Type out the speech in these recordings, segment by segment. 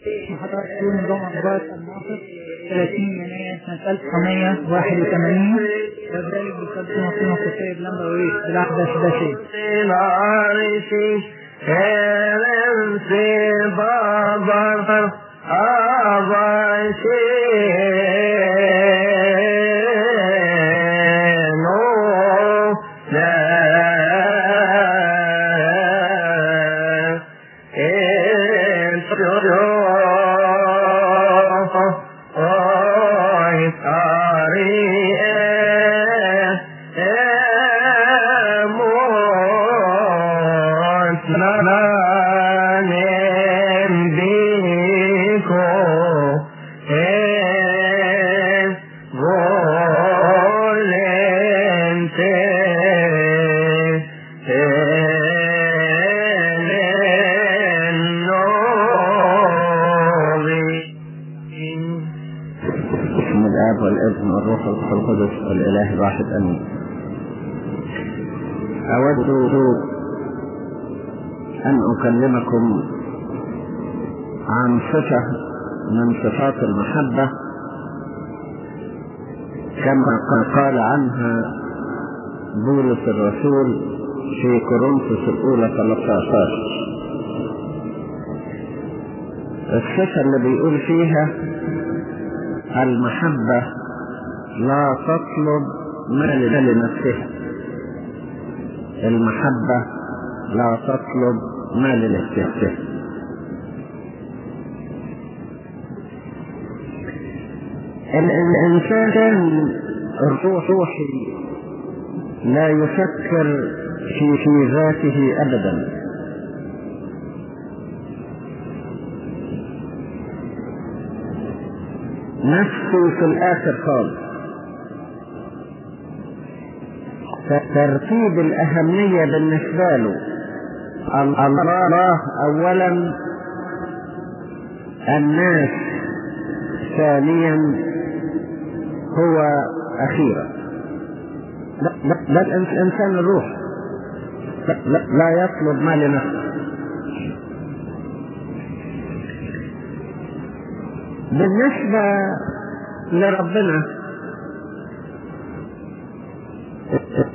حضرتك نظام أخبار الناصر 30 يناير سنة 1981 وذلك بقدم مقيمة قصير لما أريد بالأحداث الداشية العرش هرم أكلمكم عن صفة من صفات المحبة كما قال عنها بولس الرسول في كورنثوس الأولى 13 الصفة اللي بيقول فيها المحبة لا تطلب ما لنفسها. المحبة لا تطلب ما لنفسها الإنسان الروحي لا يفكر في في ذاته أبدا. نفسه في الآخر خالص. ترتيب الأهمية بالنسبة له. الله أولا الناس ثانيا هو أخيرا. ده الإنسان الروح. لا يطلب ما لنفسه. بالنسبة لربنا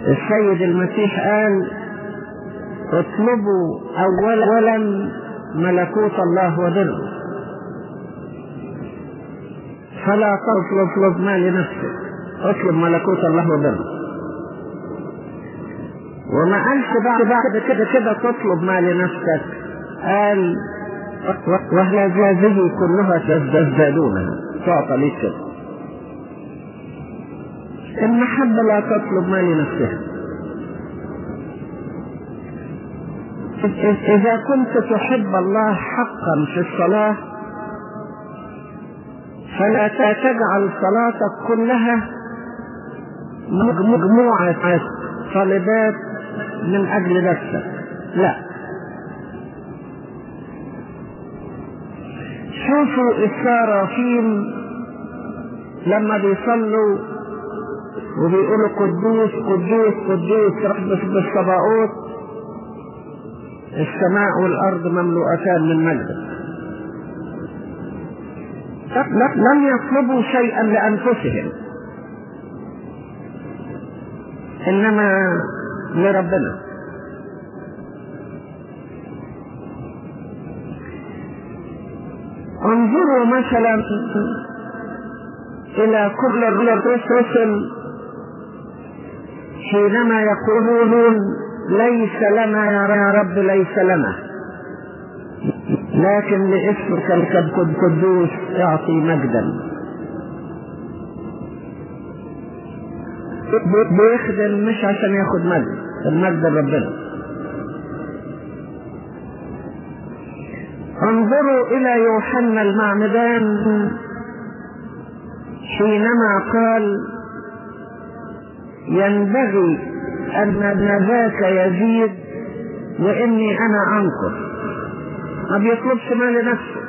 السيد المسيح قال اطلبوا اولا ملكوت الله وبره فلا تطلب اطلب ما لنفسك. اطلب ملكوت الله وبره وما قالش بعد بعد كده كده تطلب ما لنفسك. قال وهذه كلها تزدادونها تعطى ليك كده المحبة لا تطلب ما لنفسها إذا كنت تحب الله حقا في الصلاة فلا تجعل صلاتك كلها مجموعة طالبات من أجل نفسك. لا. شوفوا السرافين لما بيصلوا وبيقولوا قدوس قدوس قدوس رب بالصباؤوت السماء والأرض مملوءتان من مجده لم يطلبوا شيئا لأنفسهم. إنما لربنا. انظروا مثلا إلى كل الرسل حينما يقولون ليس لنا يا رب ليس لنا. لكن لاسمك القدوس اعطي مجدا. بيخدم مش عشان ياخد مجد المجد لربنا انظروا إلى يوحنا المعمدان حينما قال ينبغي أن ذاك يزيد وإني أنا انقص ما بيطلبش ما لنفسه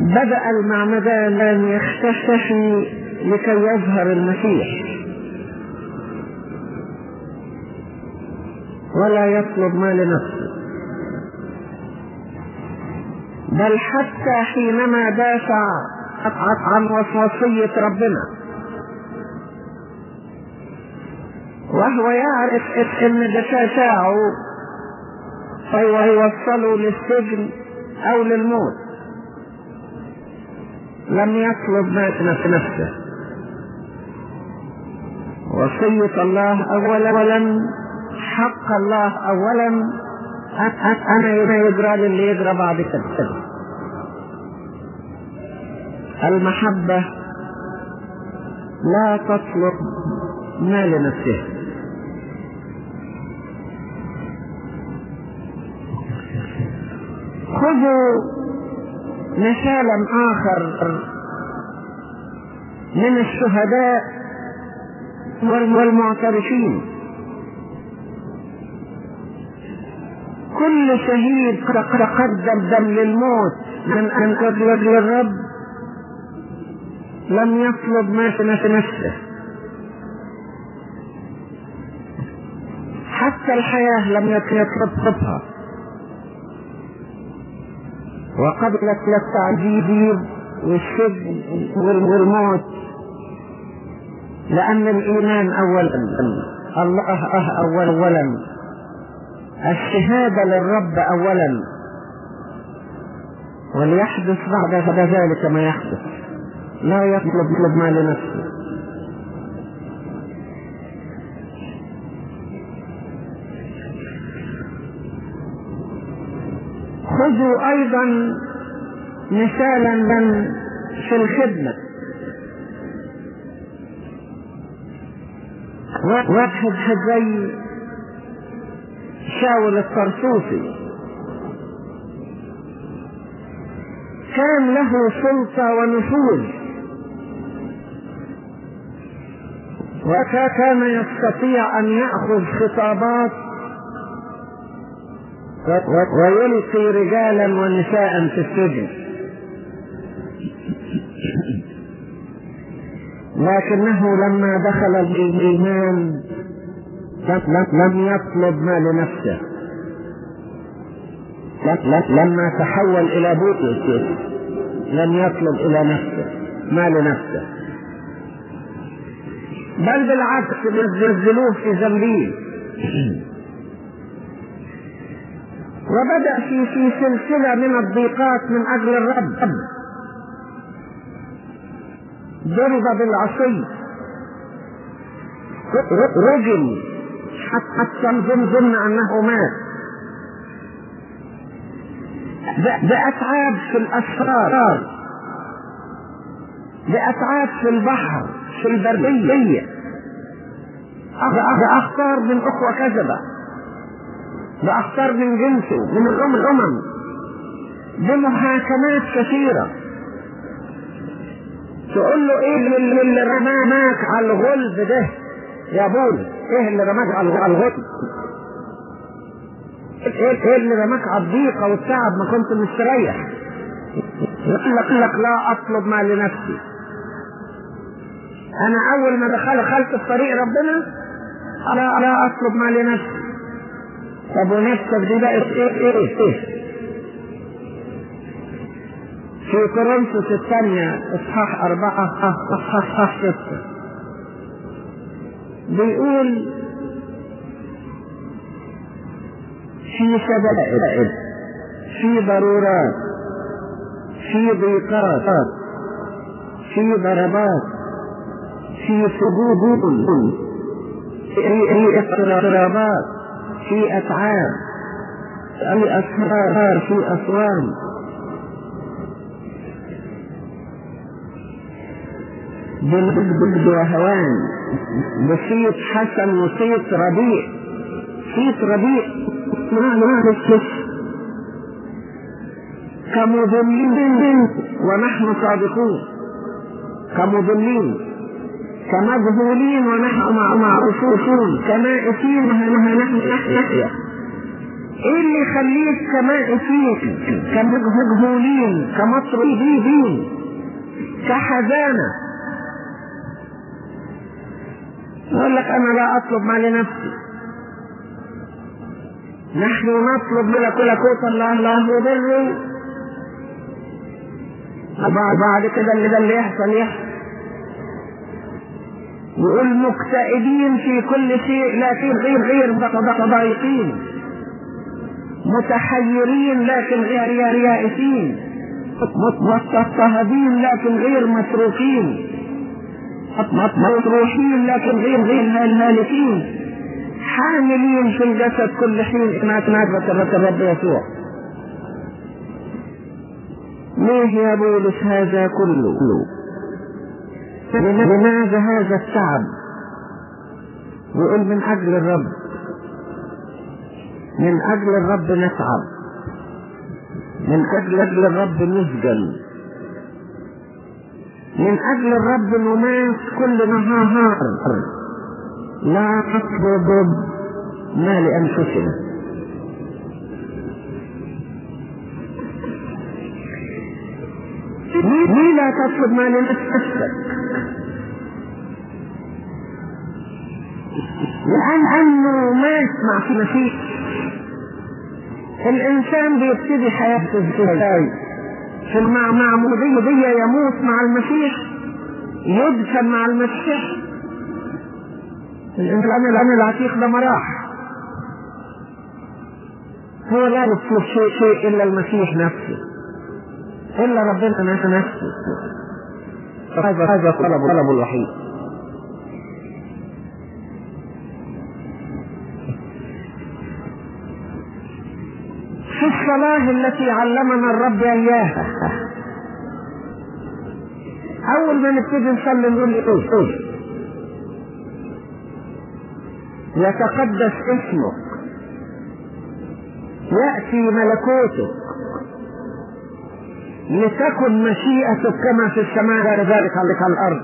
بدأ المعمدان يختفي لكي يظهر المسيح. ولا يطلب ما لنفسه بل حتى حينما دافع عن وصية ربنا. وهو يعرف ان دفاعه فيوصله للسجن أو للموت. لم يطلب مات نفسه. وصية الله اولا حق الله اولا. أنا يجرى للي يجرى بعد كده المحبة لا تطلب ما لنفسها خذوا مثالا آخر من الشهداء والمعترفين. كل شهيد تقدم دم للموت من أن أطلب للرب. لم يطلب ما في نفسه. حتى الحياة لم يطلبها وقبلت التعذيب والسجن والموت لأن الإيمان أولا الله أول أولا الشهادة للرب أولا. وليحدث بعد ذلك ما يحدث. لا يطلب ما لنفسه خذوا أيضا مثالا من في الخدمة. واحد زي شاول الطرسوسي. كان له سلطة ونفوذ. وكان يستطيع أن يأخذ خطابات ويلقي رجالا ونساء في السجن. لكنه لما دخل الإيمان لم يطلب ما لنفسه لما تحول إلى بوتس لم يطلب إلى نفسه ما لنفسه بل بالعكس نزلوه في زنبيل وبدأ في في سلسلة من الضيقات من أجل الرب. ضرب بالعصي. رجل حتى ظن أنه مات. بأتعاب في الأسرار. بأتعاب في البحر في البرية. بأخطار من أخوة كذبة. بأخطار من جنسه من الأمم. الأمم بمحاكمات كثيرة. تقول له إيه اللي, رماك على الغلب ده؟ يا بول إيه اللي رماك على الغلب؟ إيه اللي رماك على الضيقة والتعب ما كنت مستريح؟ يقول لك لك لا أطلب ما لنفسي. أنا أول ما دخل دخلت في طريق ربنا لا لا أطلب ما لنفسي. طب ونفسك دي بقت إيه إيه إيه في كورنثوس الثانية إصحاح أربعة اصحاح ستة. بيقول في شدائد في ضرورات في ضيقات في ضربات في سجود في اضطرابات في أتعاب في أسرار في أسوان بالبلد وهوان بصيت حسن وصيت ربيع. صيت ربيع. ما الكشف كمضلين ونحن صادقون. كمضلين. كمجهولين ونحن معروفون كمائسين وها نحن نحيا إيه اللي يخليك كمائسين كمجهولين كمطرودين كحزانة. يقول لك أنا لا أطلب ما لنفسي. نحن نطلب ملكوت الله الله بره بعد كده اللي ده اللي يحصل يحصل. يقول مكتئبين في كل شيء لكن غير غير ضايقين. متحيرين لكن غير يائسين مضطهدين لكن غير متروكين. مطروحين لكن غير غير المالكين حاملين في الجسد كل حين. ما تنعرف الرب يسوع ليه يا بولس هذا كله؟ لماذا هذا التعب؟ يقول من أجل الرب. من أجل الرب نتعب. من أجل أجل الرب نسجل من أجل الرب نمات كل نهار لا تطلب ما لأنفسنا. ليه لا تطلب ما لنفسك لأن أنه ما يسمع في مسيح الإنسان بيبتدي حياته إزاي في مع معمودية يموت مع المسيح يدفن مع المسيح الإنسان الآن العتيق ده مراح هو لا يطلب شيء إلا المسيح نفسه. إلا ربنا نفسه. هذا هذا طلب طلب الوحيد. في الصلاة التي علمنا الرب إياها. أول ما نبتدي نصلي نقول إيه يتقدس اسمك. يأتي ملكوتك. لتكن مشيئتك كما في السماء غير ذلك على الأرض.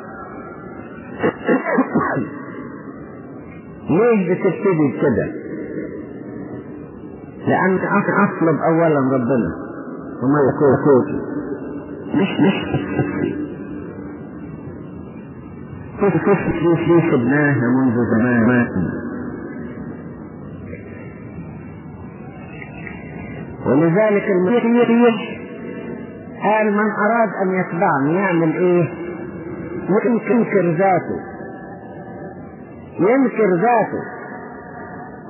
ليه بتبتدي كده؟ لأن أطلب أولا ربنا. وما يكون مش مش كيف كيف كيف سبناها منذ زمان؟ ولذلك المسيح قال من أراد أن يتبعني يعمل إيه؟ ينكر ذاته. ينكر ذاته.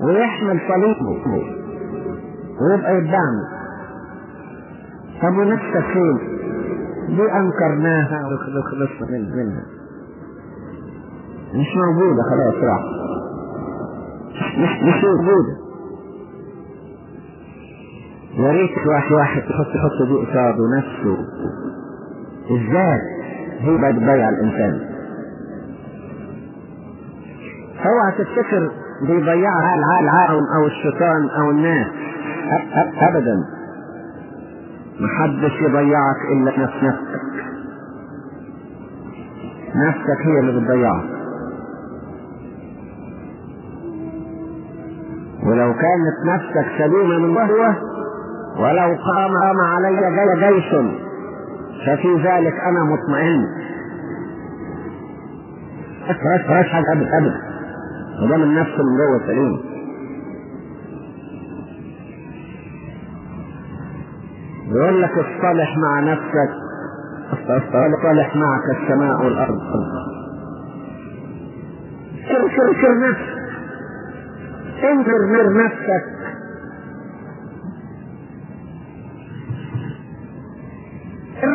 ويحمل صليبه. ويبقى يتبعني. طب ونفسك فين؟ دي أنكرناها؟ وخلصنا من منها. مش موجودة خلاص راح. مش مش موجودة. يا ريت واحد واحد يحط يحط دي قصاده نفسه. الذات هي بقى بتضيع الإنسان. اوعى تفتكر بيضيعها العالم أو الشيطان أو الناس. ابدا. محدش يضيعك إلا نفس نفسك. نفسك هي اللي بتضيعك. ولو كانت نفسك سليمة من جوه ولو قام قام علي جيش ففي ذلك أنا مطمئن. فاش حاجة ابدا ابدا وده من نفس من جوه سليم. يقول لك اصطلح مع نفسك. اصطلح معك السماء والأرض. انكر انكر نفسك انكر نفسك.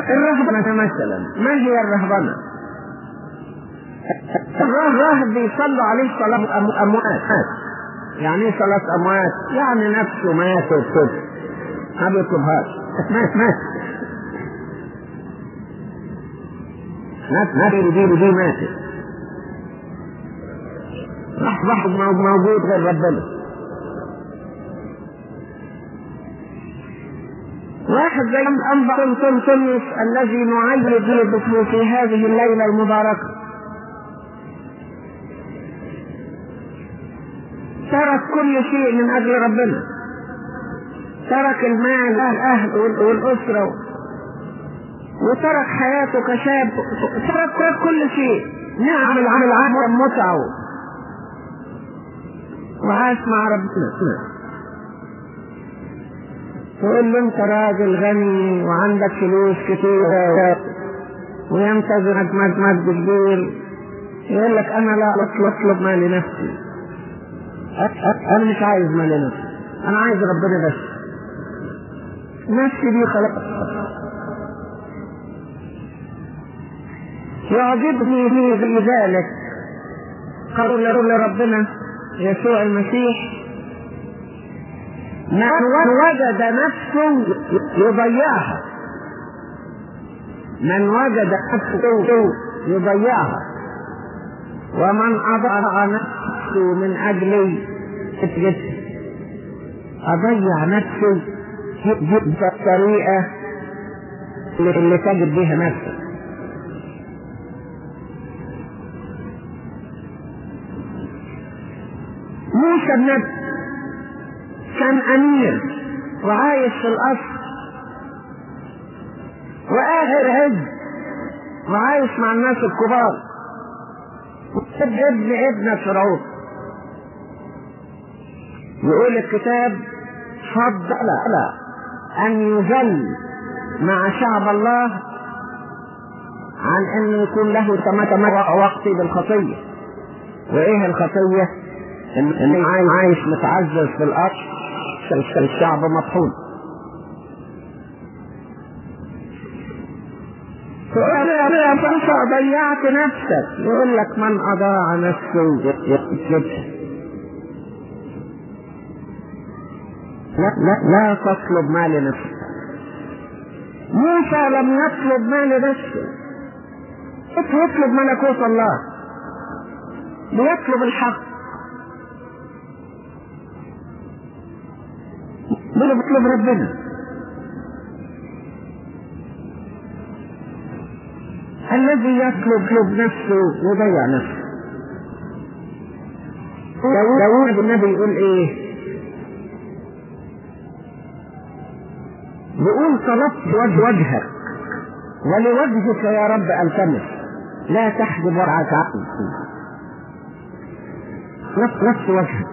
الرهبنة مثلا ما هي الرهبنة؟ الراهب بيصلوا عليه صلاة أموات يعني إيه صلاة أموات؟ يعني نفسه مات وكده ما بيطلبهاش مات مات. مات مات. دي دي ماتت. راح واحد موجود غير ربنا. زي أنبا تنتمس الذي نعيد به في هذه الليلة المباركة؟ ترك كل شيء من أجل ربنا. ترك المال الأهل والأسرة. وترك حياته كشاب. ترك كل شيء. نعم العمل عمل متعة. وعاش مع ربنا. تقول له انت راجل غني وعندك فلوس كتير. وينتظرك مجمد كبير يقول لك أنا لا اطلب ما لنفسي. أنا مش عايز ما لنفسي. أنا عايز ربنا بس. نفسي دي خلق يعجبني في ذلك قول لربنا يسوع المسيح. من وجد نفسه يضيعها. من وجد نفسه يضيعها. ومن أضاع نفسه من أجلي أضيع نفسي بالطريقة اللي تجد بها نفسك موسى النبي كان أمير وعايش في القصر وآخر عز وعايش مع الناس الكبار. ابن ابن فرعون. يقول الكتاب فضل أن يذل مع شعب الله عن أن يكون له تمتع وقتي بالخطية. وإيه الخطية؟ إن عايش متعزز في الأرض الشعب مطحون. فانت ضيعت نفسك. يقول لك من أضاع نفسه يكذبها لا لا لا تطلب ما لنفسك موسى لم يطلب ما لنفسه يطلب ملكوت الله. بيطلب الحق. بيطلب ربنا؟ الذي يطلب يطلب نفسه يضيع نفسه. داوود النبي يقول إيه؟ بيقول طلبت وجه وجهك ولوجهك يا رب ألتمس. لا تحجب ورعك نفس نفس وجهك.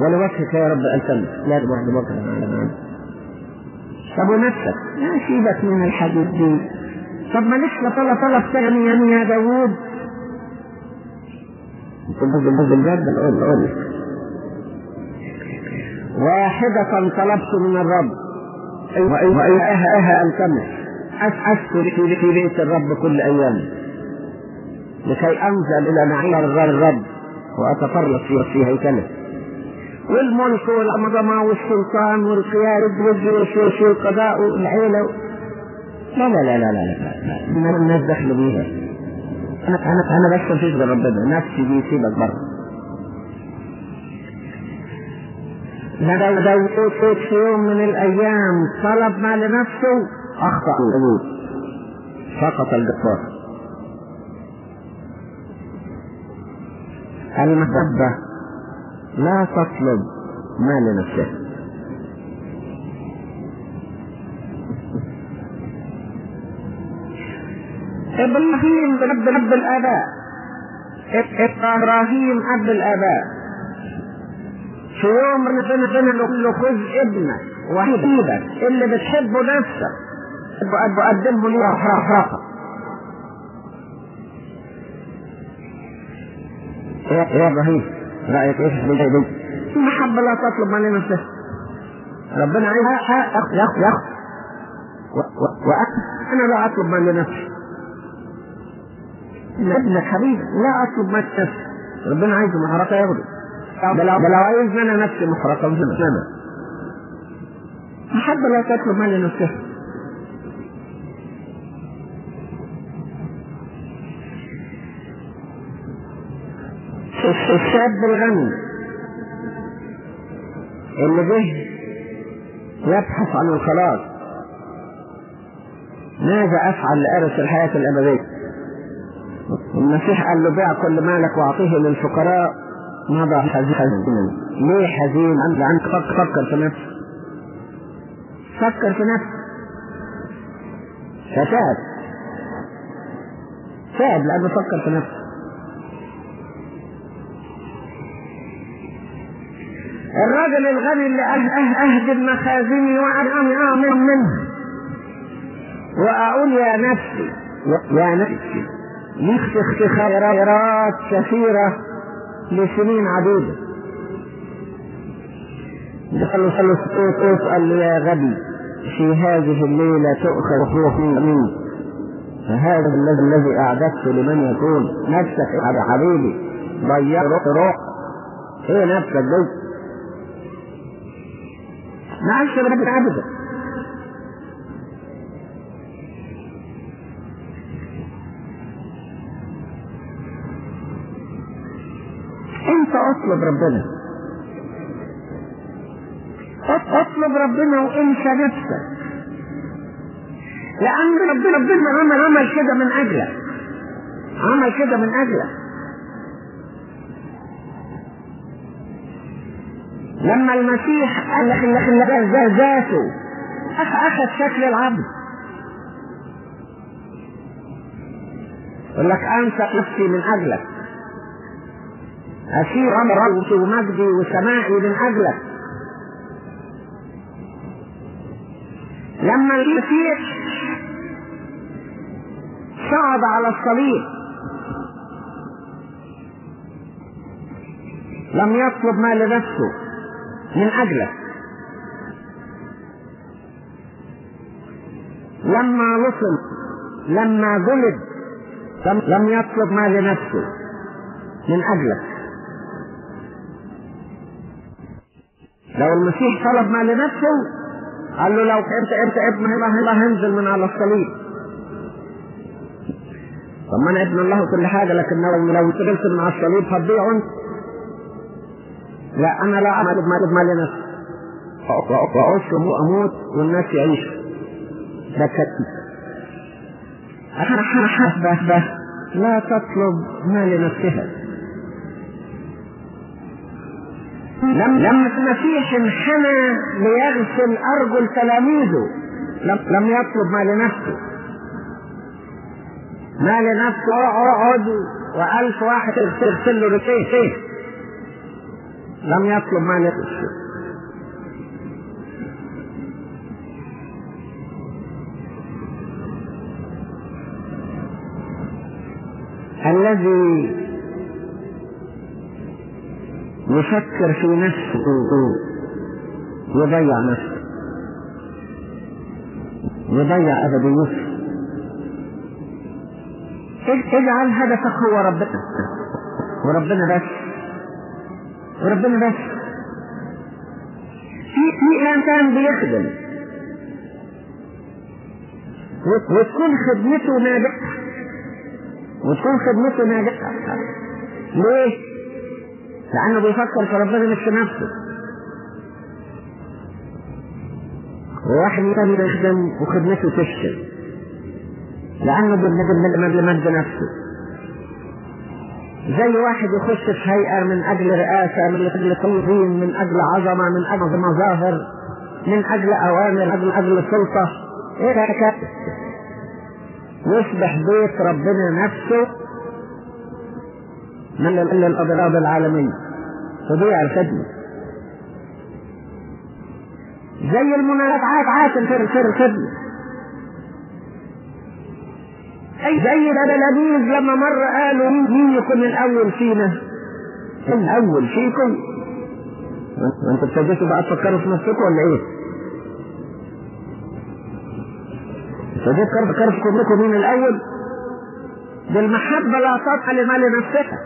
ولوجهك يا رب التمس لا تحجب وجهك طب ونفسك لا سيبك من الحديث دي. طب ما لسه طلب طلب يعني يا داوود. بالجد أقول أقول واحدة طلبت من الرب. وإياها التمس أسكن في بيت الرب كل أيام. لكي أنزل إلى نعيم الرب. وأتفرط في هيكله. والملك والعظمة والسلطان والقيادة والجيوش والقضاء والعيلة. لا لا لا لا لا لا لا الناس دخلوا بيها. أنا أنا أنا بس مفيش غير ربنا. نفسي دي سيبك بره لو داوود في يوم من الأيام طلب ما لنفسه أخطأ. داوود سقط الجبار المحبة. لا تطلب ما لنفسها إبراهيم رب رب الآباء؟ إبراهيم اب الآباء؟ في يوم ربنا ربنا له خذ ابنك وحبيبك اللي بتحبه نفسك بقدمه لي رفرفه يا إبراهيم؟ رأيك إيش؟ في دي المحبه لا تطلب من نفسها ربنا عايز ياخذ ياخذ ياخذ وأنا لا أطلب من لنفسي ابنك حبيبي لا أطلب ما نفسي. ربنا عايزه محرقة ياخده ده لو لو عايز أنا نفسي محرقة. مش أنا محبه لا تطلب ما لنفسها الشاب الغني. اللي جه يبحث عن الخلاص. ماذا أفعل لأرث الحياة الأبدية؟ المسيح قال له بيع كل مالك وأعطيه للفقراء مضى حزينا ليه حزين؟ لانك فكر في نفسك. فكر في نفسك. فتاب تاب لأنه فكر في نفسه الراجل الغني اللي أه أه أهدم مخازني وأنا أعمل منها وأقول يا نفسي يا نفسي نفسي خيرات كثيرة لسنين عديدة. دخلوا صلوا صوت اسأل يا غبي في هذه الليلة تؤخذ روح مني. فهذا الذي الذي أعددته لمن يكون نفسك يا حبيبي. ضيعت روح هي نفسك؟ دي عادش ربك أبدا. أنت أطلب ربنا. أطلب ربنا وانسى نفسك. لأن ربنا ربنا عمل عمل كده من اجلك عمل كده من اجلك لما المسيح قال لك ان ذاته. أخذ شكل العبد. يقول لك انسى نفسي من أجلك. أسير ربي ومجدي وسمائي من أجلك. لما المسيح صعد على الصليب لم يطلب ما لنفسه من أجلك لما وصل لما ولد لم يطلب ما لنفسه من أجلك لو المسيح طلب ما لنفسه قال له لو انت انت ابن الله هنزل من على الصليب. طب ما أنا ابن الله وكل حاجة لكن لو لو نزلت من على الصليب هتضيع انت لا أنا لا اعمل ما ما لنفسي واعيش واموت والناس يعيشوا. ده كتب لا تطلب ما لنفسها لم لما المسيح انحنى ليغسل أرجل تلاميذه. لم, لم يطلب ما لنفسه ما لنفسه أقعد وألف واحد تغسل له رجليه. لم يطلب ما لنفسه الذي يفكر في نفسه يضيع نفسه. يضيع أبديته اجعل هدفك هو ربنا وربنا بس. وربنا بس. في في انسان بيخدم. وتكون خدمته ناجحة. وتكون خدمته ناجحة. ليه؟ لأنه بيفكر في ربنا مش في نفسه. وواحد تاني يخدم وخدمته تفشل لأنه بمجد نفسه. زي واحد يخش في هيئة من أجل رئاسة من أجل تنظيم من أجل عظمة من أجل مظاهر من أجل أوامر من أجل سلطة إيه ده يصبح بيت ربنا نفسه من الأضراب العالمية تضيع الخدمة زي المنازعات عاتل في في الخدمة زي التلاميذ لما مرة قالوا مين يكون الأول فينا؟ الأول فيكم؟ وانتوا ابتديتوا بقى تفكروا في نفسكم ولا إيه؟ ابتديتوا تفكروا في كلكم مين الأول؟ بالمحبة لا تطلب لما لنفسها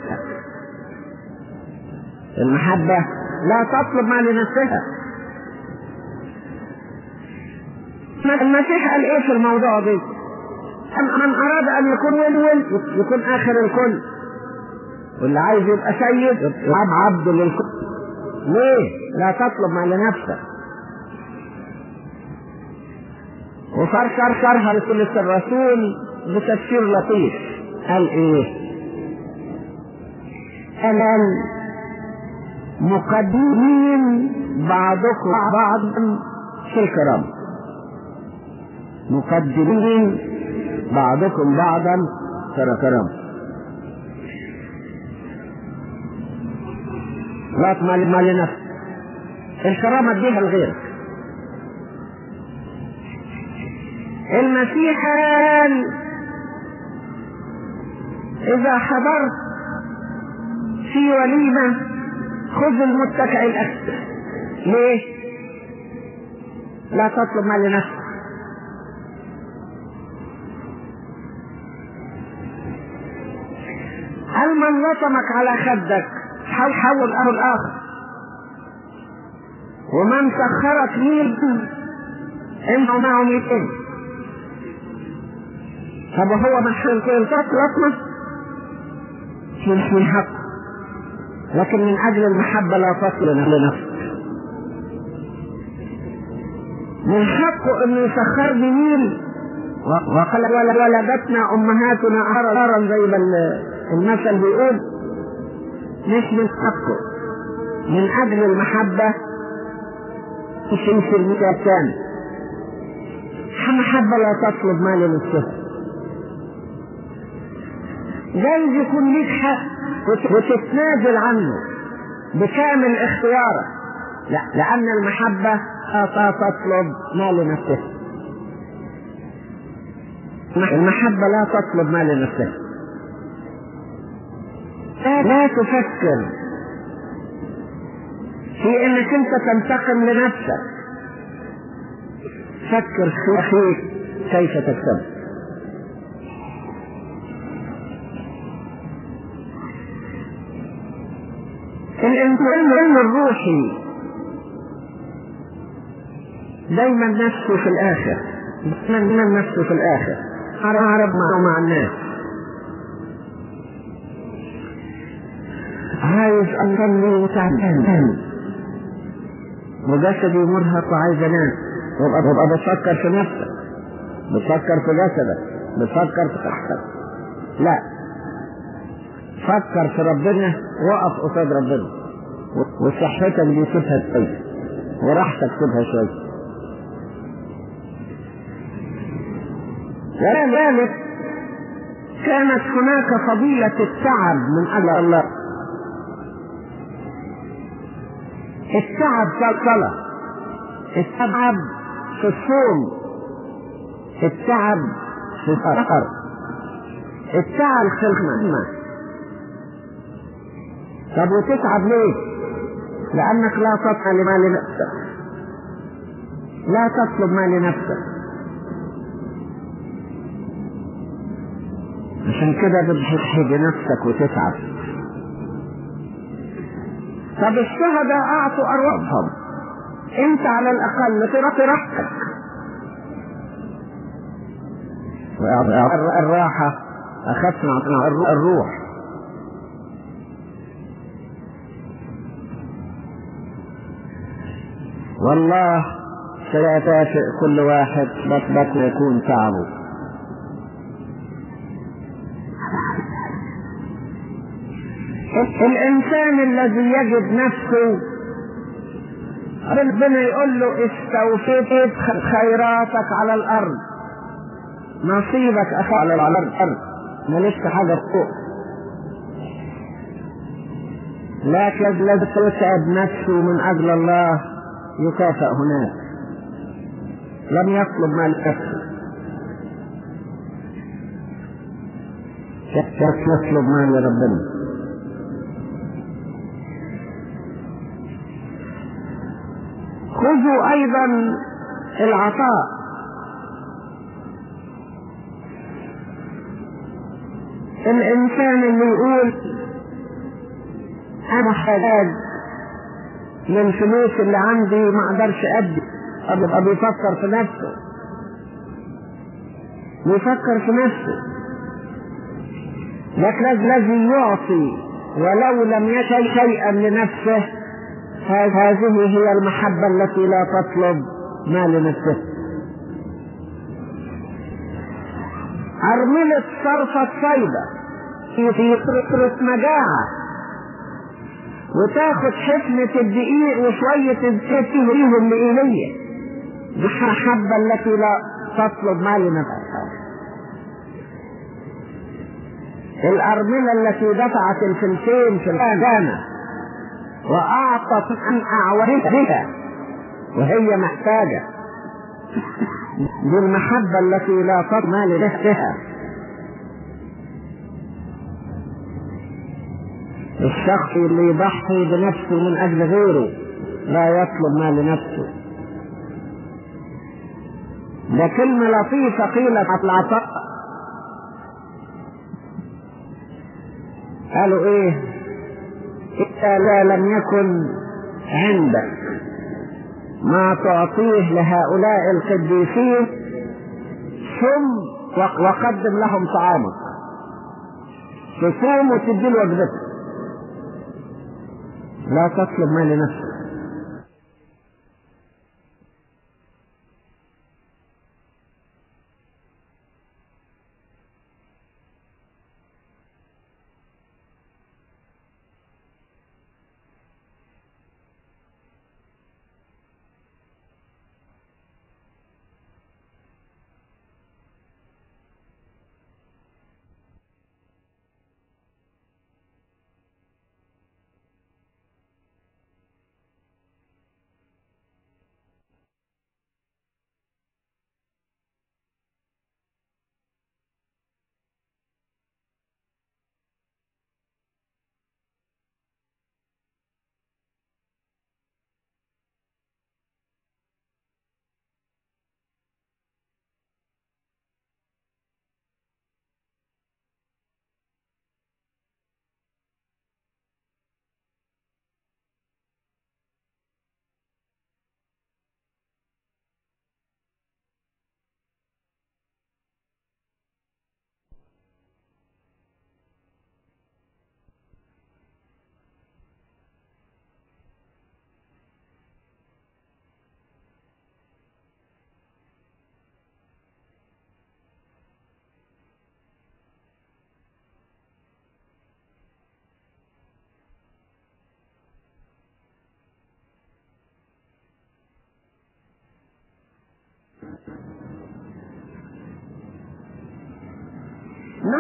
المحبة لا تطلب ما لنفسها المسيح قال إيه في الموضوع ده من أراد أن يكون ولول يكون آخر الكل. واللي عايز يبقى سيد يبقى عبد للكل ليه؟ لا تطلب ما لنفسك. وصار شر شرها لكل الرسول بتفسير لطيف. قال إيه؟ قال مقدمين بعضكم بعضا في الكرام. مقدمين بعضكم بعضا الكرام لا ما لنفسك الكرامة اديها لغيرك المسيح قال إذا حضرت في وليمة خذ المتكع الأكثر. ليه؟ لا تطلب ما لنفسك هل من لطمك على خدك؟ حول أهل الآخر؟ ومن سخرك ميل؟ إنه معه ميتين طب هو محل كل لطمة مش من حق. لكن من أجل المحبة لا تصل لنفسك. من حقه انه يسخرني ميل. وقال ولدتنا أمهاتنا عرا زي المثل بيقول من حقه من أجل المحبة المثال الثاني محبة لا تطلب مال للسهل جايز يكون ليك حق وتتنازل عنه بكامل اختيارك لا لأن المحبة لا تطلب ما لنفسها المحبة لا تطلب ما لنفسها لا تفكر. في إنك أنت تنتقم لنفسك. فكر في أخيك كيف تكسب الإنسان الروحي. دايما نفسه في الآخر. دايما نفسه في الآخر. مع, مع الناس. عايز اصلي وتعبان وجسدي مرهق وعايز أنام. وابقى بفكر في نفسك. بتفكر في جسدك. بتفكر في صحتك لا. فكر في ربنا وقف قصاد ربنا. وصحتك دي سيبها شوية وراحتك سيبها شوية ولذلك كانت هناك فضيلة التعب من أجل الله. التعب في الصلاة التعب في الصوم التعب في السفر التعب في الخدمة طب وتتعب ليه؟ لأنك لا تطلب ما لنفسك لا تطلب ما لنفسك عشان كده بتحج نفسك وتتعب. طب الشهداء أعطوا أرواحهم أنت على الأقل ترى راحتك الراحة. أخذت الروح. والله سيكافئ كل واحد بس يكون تعبه. الإنسان الذي يجد نفسه ربنا يقول له استوفيت خيراتك على الأرض. نصيبك أخي على الأرض. ماليش حاجة فوق. لكن الذي تتعب نفسه من أجل الله يكافئ هناك. لم يطلب مال نفسه. يطلب مال ربنا. خذوا أيضا العطاء. الإنسان اللي يقول أنا محتاج للفلوس اللي عندي ما أقدرش أدي. ابقى بيفكر في نفسه. بيفكر في نفسه. لكن الذي يعطي ولو لم يشي شيئا لنفسه هذه هي المحبة التي لا تطلب ما لنفسه أرملة صرفة صيدة في فترة مجاعة. وتاخد حفنة الدقيق وشوية الزيت فيهم لإيلية دي المحبة التي لا تطلب ما لنفسها الأرملة التي دفعت الفلسين في الخزانة وأعطت عن أعوجها وهي محتاجة بالمحبة التي لا تضمى لنفسها. الشخص اللي يضحي بنفسه من أجل غيره لا يطلب ما لنفسه. ده كلمة لطيفة قيلت على العطاء قالوا إيه؟ إذا لا لم يكن عندك ما تعطيه لهؤلاء القديسين ثم وقدم لهم طعامك. تصوم وتدي وجبتك لا تطلب ما لنفسك.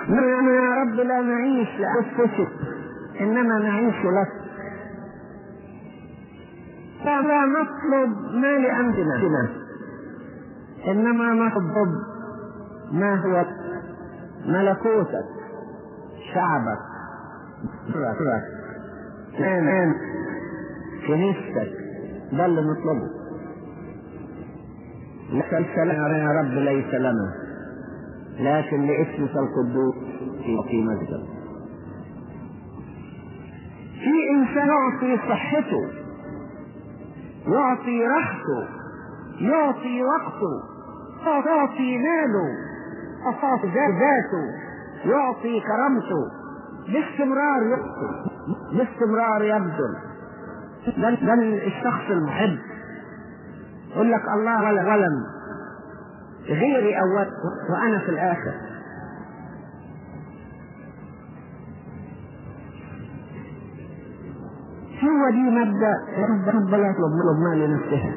نحن يا رب. لا نعيش لأنفسك إنما نعيش لك فلا نطلب ما لأنفسنا إنما نطلب ما هو ملكوتك شعبك. سرك الآن كنيستك ده اللي نطلبه لك السلام يا رب ليس لنا. لكن لإسمك القدوس في مجدك في إنسان يعطي صحته يعطي راحته يعطي وقته يعطي ماله يعطي ذاته يعطي كرامته باستمرار يعطي باستمرار يبذل. ده الشخص المحب. يقول لك الله ولا ولم غيري أول وأنا في الآخر. هو دي مبدأ رب لا يطلب ما لنفسها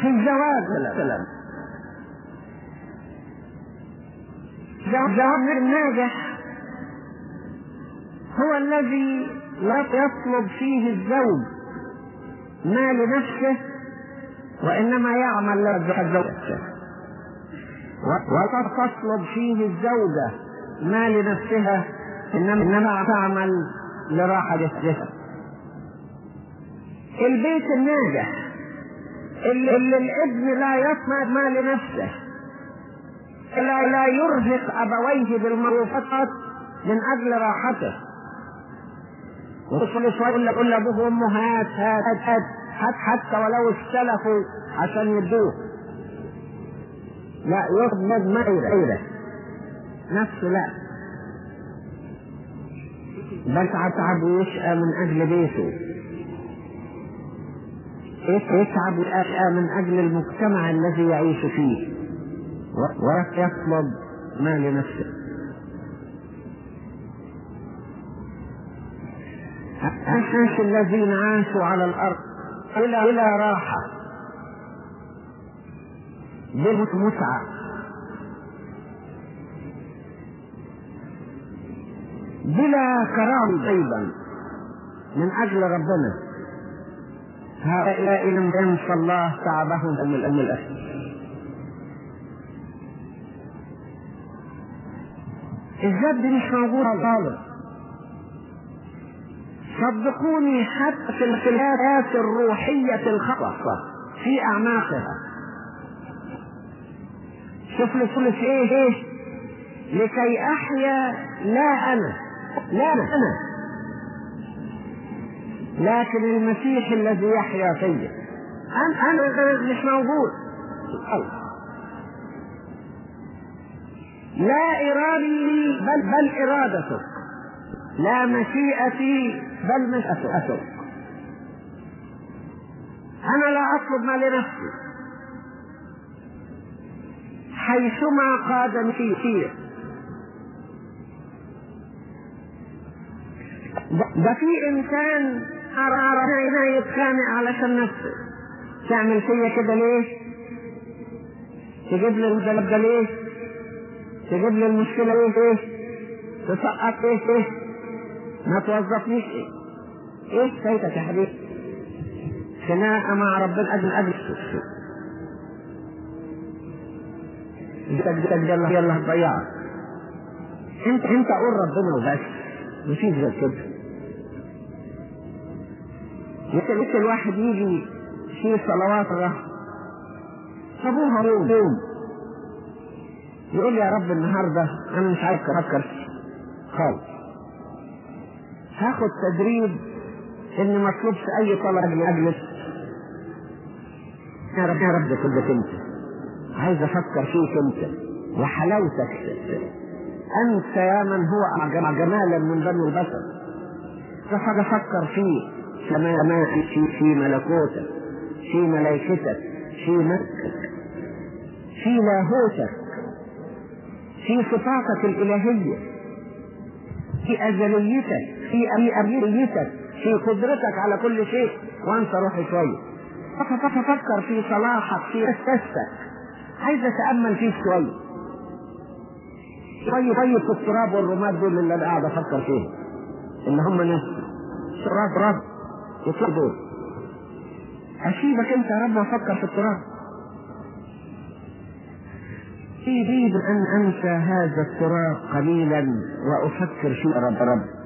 في الزواج مثلا. الزواج الناجح. هو الذي يطلب فيه الزوج ما لنفسه وإنما يعمل لزوجته وتطلب فيه الزوجة ما لنفسها إنما تعمل لراحة جسدها. البيت الناجح اللي, اللي الابن لا يطلب ما لنفسه. لا لا يرهق أبويه بالمعروفات من أجل راحته. وكل شوية يقول لك قول لابوه وأمه هات هات هات هات. حتى ولو استلفوا عشان يدوه لا ما غيره نفسه لا. بل تعب ويشقى من أجل بيته. يتعب ويشقى من أجل المجتمع الذي يعيش فيه. ويطلب ما لنفسه الناس الذين عاشوا على الأرض إلى إلى راحة. بمتعه بلا كرام أيضا من أجل ربنا. هؤلاء لم ينسى الله تعبهم من الأم الأخير الجد مش موجود خالص صدقوني حتى في الخلافات الروحية الخاصة في أعماقها. شوف لي إيه؟ إيه؟ لكي أحيا لا أنا لا أنا لكن المسيح الذي يحيا فيا. أنا أنا مش موجود. لا ارادتي بل بل ارادتك لا مشيئتي بل مشيئتك أنا لا أطلب ما لنفسي حيثما قادني فيه ده في إنسان هنا يتخانق علشان نفسه. تعمل فيا كده ليه؟ تجيب لي الجلب ده ليه؟ تجيب لي المشكلة ليه؟ تسقط إيه ما توظفنيش إيه؟ إيه فايتك يا حبيبي خناقه مع ربنا أجل. أجل انت يلا يلا هتضيعك انت أنت قول ربنا وبس مفيش غير كده. مثل مثل واحد يجي في صلوات الرهب ابوها يوم يقول يا رب النهارده أنا مش عارف أفكر. خالص. هاخد تدريب اني ما اطلبش أي طلب من اجلس يا رب يا رب كلك أنت. عايز أفكر فيك أنت. وحلاوتك. أنت يا من هو جمالا من بني البشر. فقد أفكر فيه سماء في, في ملكوتك في ملائكتك في ملكك في لاهوتك في صفاتك الإلهية في أزليتك. في أميريتك في قدرتك على كل شيء. وأنت روحي شوية فكر في صلاحك في أساسك عايز أتأمل فيك شوية طيب في التراب والرماد دول اللي أنا قاعد أفكر فيهم. اللي هم نفسي تراب رب. يطلع دول. أسيبك أنت يا رب وأفكر في التراب. أريد أن أنسى هذا التراب قليلا وأفكر فيه رب رب.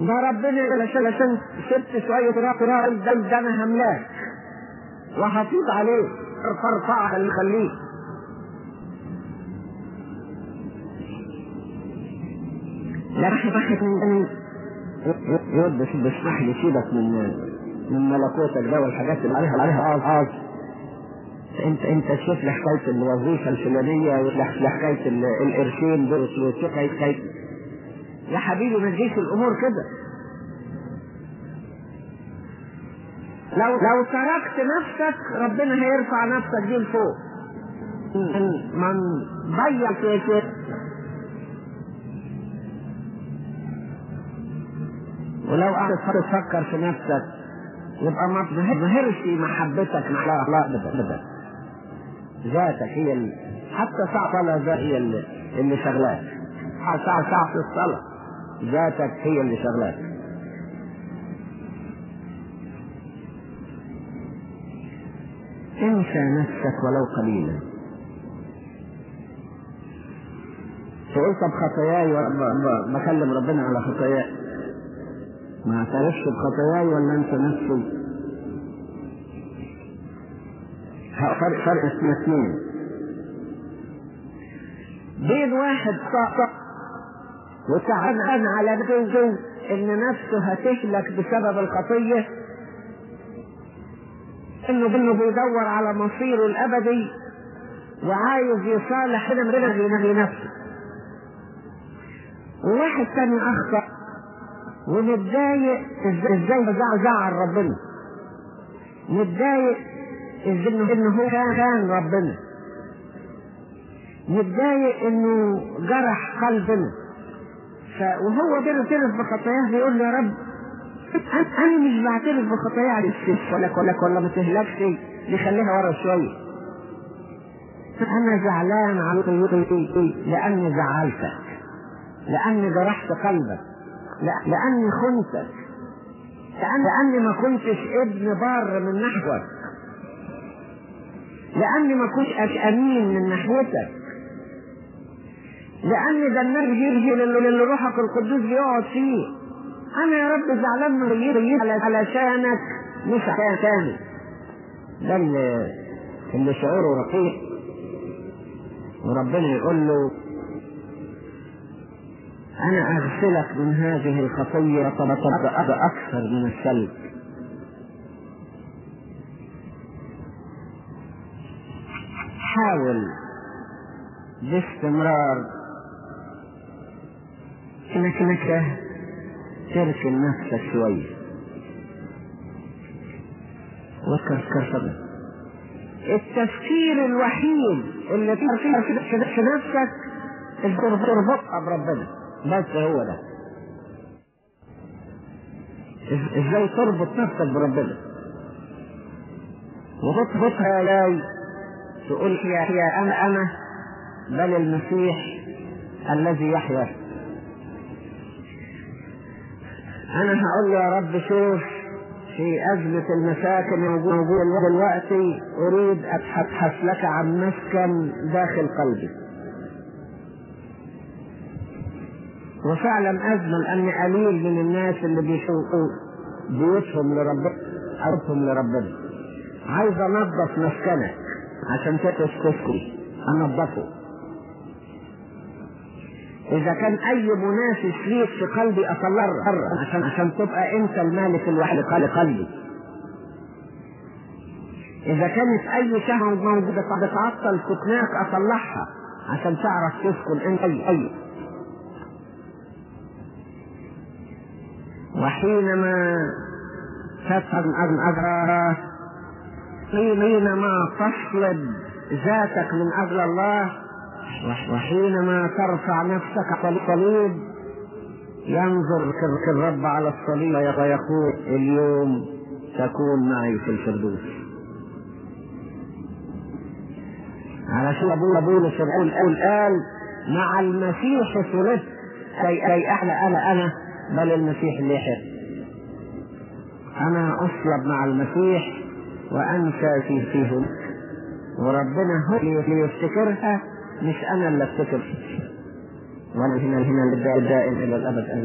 ده ربنا عشان سبت شوية تراب تراب ده أنا هملاك. وهفيض عليه. ارفع اللي خليه لا بحث من يود بسمح لي سيبك من من ملكوتك ده والحاجات اللي عليها عليها عاز عاز انت انت تشوف لي حكايه الوظيفة الفلانية لحكاية القرشين دول وحكايه يا حبيبي ما تجيش الأمور كده. لو لو تركت نفسك ربنا هيرفع نفسك دي لفوق. من ضيع في ولو قعدت تفكر في نفسك يبقى ما تظهرش محبتك مع الله. ابدا ذاتك هي اللي حتى ساعة صلاة ذات هي اللي, اللي شغلاك. ساعة ساعة الصلاة. ذاتك هي اللي شغلاك. انسى نفسك ولو قليلا. تقول طب خطاياي بكلم ربنا على خطاياي. ما اعترفش بخطاياي ولا انت نفسي؟ فرق فرق اثنين. بين واحد صعب وتعبأن على نفسه إن نفسه هتهلك بسبب الخطية. إنه انه بيدور على مصيره الأبدي وعايز يصالح ربنا لنفسه وواحد تاني أخطأ ومتضايق إزاي زعل ربنا. متضايق إزاي إنه هو كان ربنا. متضايق إنه جرح قلبنا. وهو بيعترف بخطاياه بيقول له يا رب أنا مش بعترف بخطاياي على السيف. ولا ولا ولا ما تهلكش دي خليها ورا شوية. أنا زعلان على لأني زعلتك. لأني جرحت قلبك. لا- لأني خنتك. لأني ما كنتش ابن بار من نحوك لأني ما كنتش أمين من ناحيتك. لأن ده النار للي اللي روحك القدوس بيقعد فيه. أنا يا رب زعلان من على- علشانك مش عشاني ده اللي, اللي شعوره رقيق. وربنا يقول له أنا أغسلك من هذه الخطية طبقة أكثر من الثلج حاول باستمرار انك انك تركن نفسك شوية وتفكر صدق التفكير الوحيد اللي تفكر في نفسك تربطها بربنا بس هو ده. إزاي تربط نفسك بربنا؟ وتربطها إزاي تقول يا أنا أنا بل المسيح الذي يحيا. أنا هقول له يا رب شوف في أزمة المساكن موجود دلوقتي أريد أبحث لك عن مسكن داخل قلبي. وفعلا أزمة لأن قليل من الناس اللي بيشوفوا بيوتهم لربنا أرضهم لربنا. عايز أنظف مسكنك عشان تسكت أنظفه. إذا كان أي منافس ليك في قلبي أطلعه بره عشان عشان تبقى أنت المالك الوحيد. لقلبي. إذا كانت أي شهوة موجودة بتعطل سكناك أطلعها عشان تعرف تسكن أنت. أي أي. وحينما تفهم أن أجرى حينما تصلب ذاتك من أجل الله وحينما ترفع نفسك على الصليب ينظر الرب على الصليب ويقول اليوم تكون معي في الفردوس. على شو ابو بولس يقول قال مع المسيح صلبت كي أحلى أنا أنا بل المسيح يحب أنا أصلب مع المسيح وأنسى في فيه. وربنا هو اللي يفتكرها مش أنا اللي أفتكر. وأنا هنا هنا الدائم إلى الأبد.